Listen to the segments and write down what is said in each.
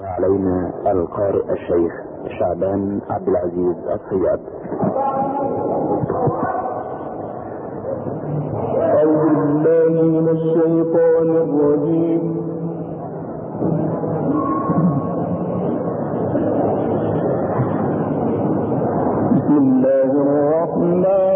علينا القارئ الشيخ شعبان عبد العزيز الصياد. أعوذ بالله من الشيطان الرجيم بسم الله الرحمن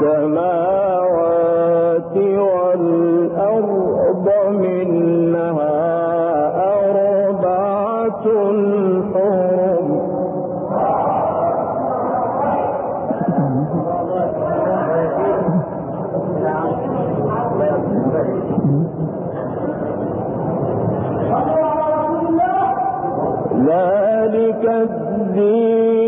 السماوات والأرض أربعة ذلك الدين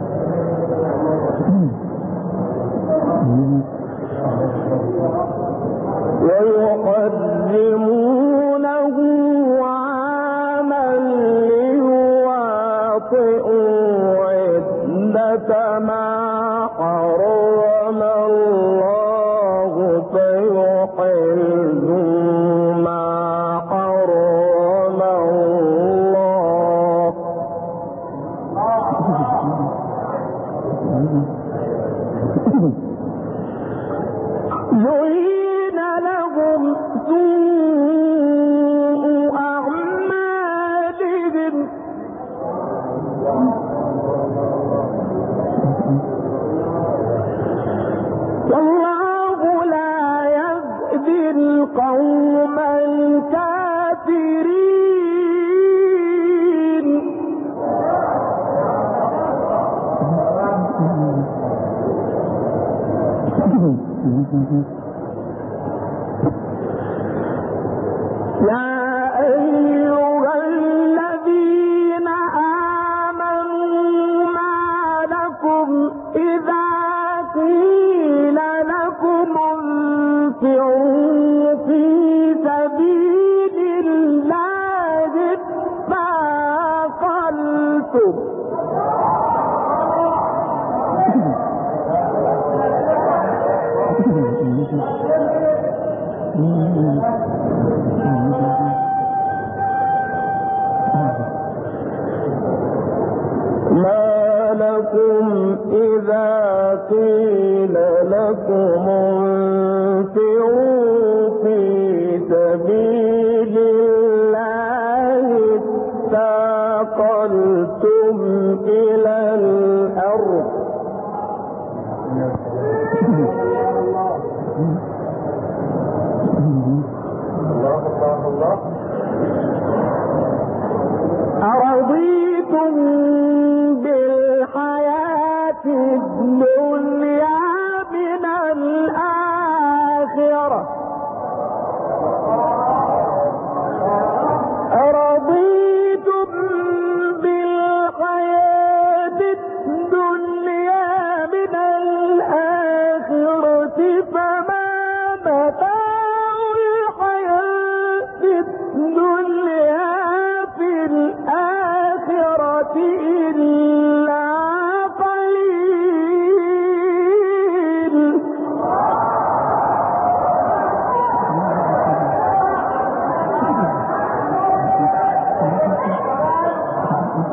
food بالحياة الدنيا.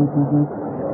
Mm-hmm.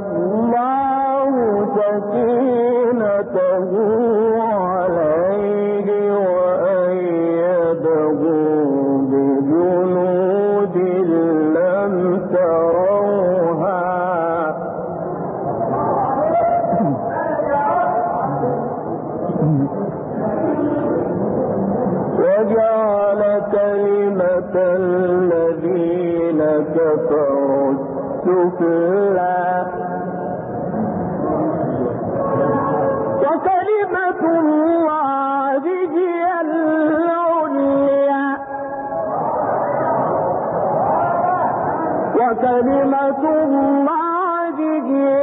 الله سكينته. مار دیجیے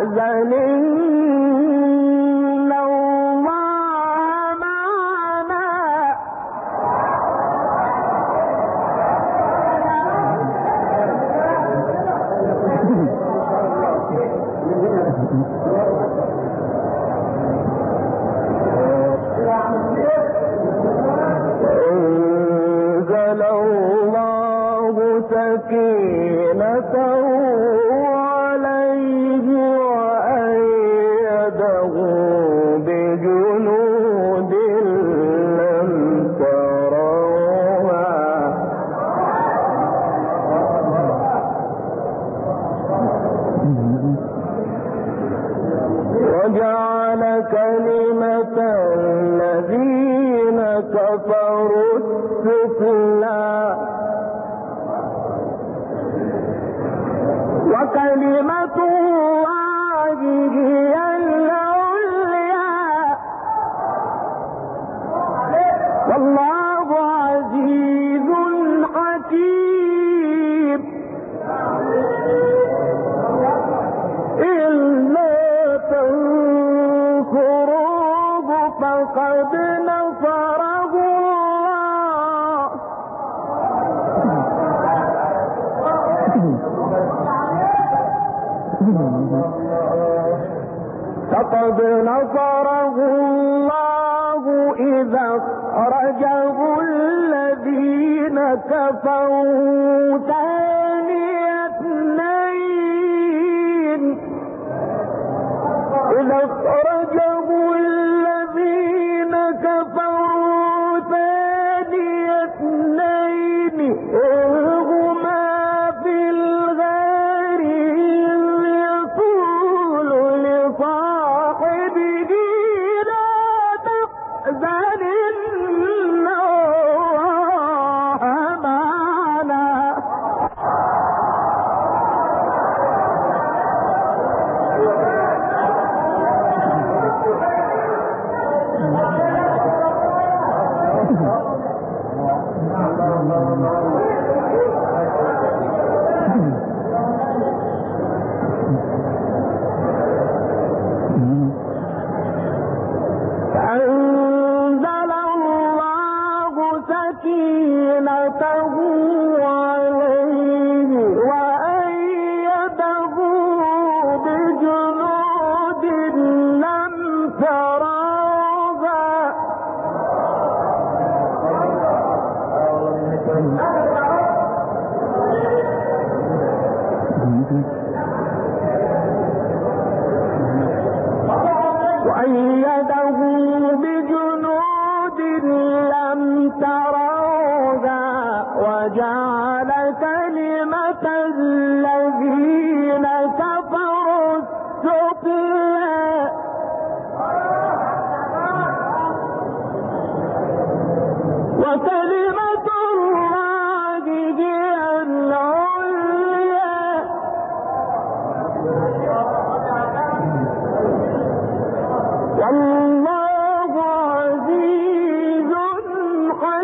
زنين فقد نصره الله إذا أخرجه الذين كفروا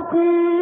حكيم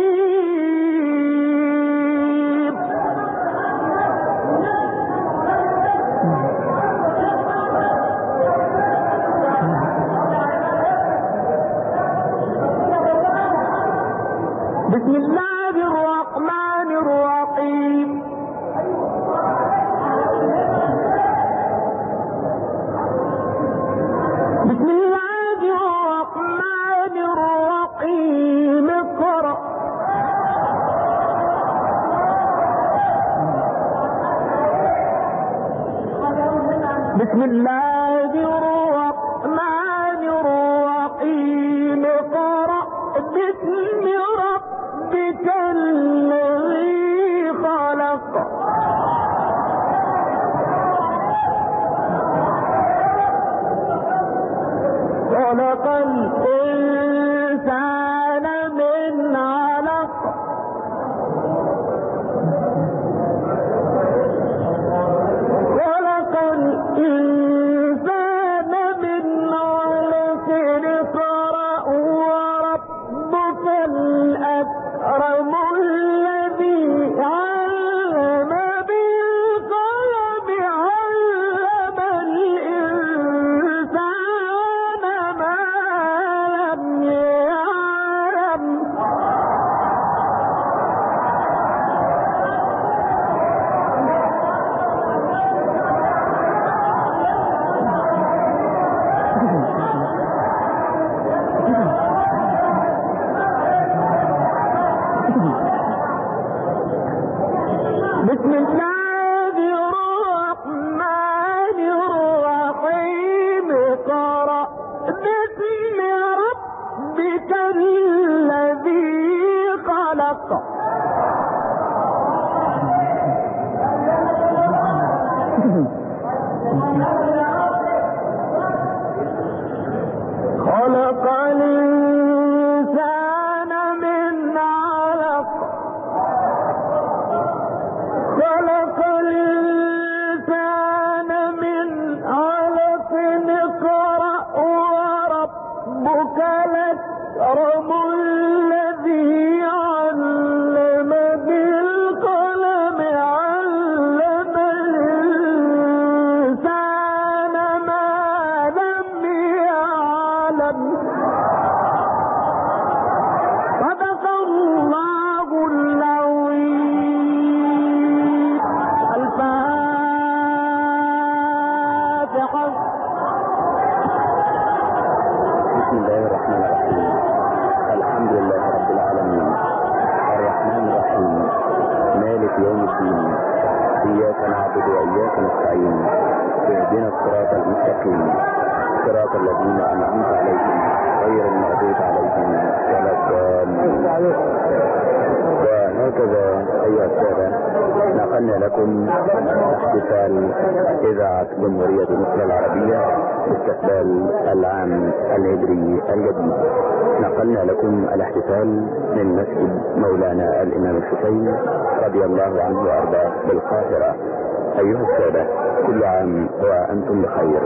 الدين إياك نعبد وإياك نستعين. اهدنا الصراط المستقيم. صراط الذين أنعمت عليهم. غير المغضوب عليهم ولا الضالين. وهكذا أيها السادة نقلنا لكم احتفال إذاعة جمهورية مصر العربية باستقبال العام الهجري الجديد. نقلنا لكم الاحتفال من مسجد مولانا الإمام الحسين رضي الله عنه وأرضاه بالقاهرة. أيها السادة كل عام وأنتم بخير.